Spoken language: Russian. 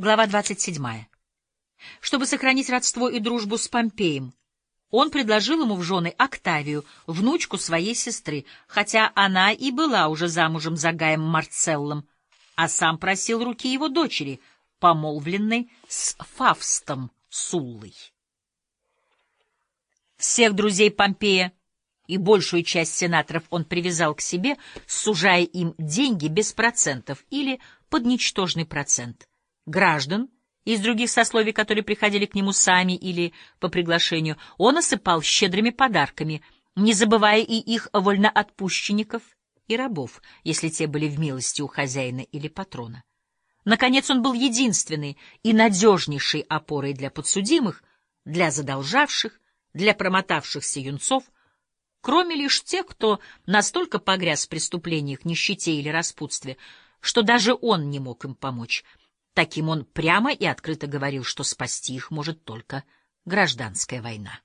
Глава 27. Чтобы сохранить родство и дружбу с Помпеем, он предложил ему в жены Октавию, внучку своей сестры, хотя она и была уже замужем за Гаем Марцеллом, а сам просил руки его дочери, помолвленной с Фавстом Суллой. Всех друзей Помпея и большую часть сенаторов он привязал к себе, сужая им деньги без процентов или под ничтожный процент. Граждан — из других сословий, которые приходили к нему сами или по приглашению, он осыпал щедрыми подарками, не забывая и их вольноотпущенников и рабов, если те были в милости у хозяина или патрона. Наконец, он был единственной и надежнейшей опорой для подсудимых, для задолжавших, для промотавшихся юнцов, кроме лишь тех, кто настолько погряз в преступлениях, нищете или распутстве, что даже он не мог им помочь — Таким он прямо и открыто говорил, что спасти их может только гражданская война.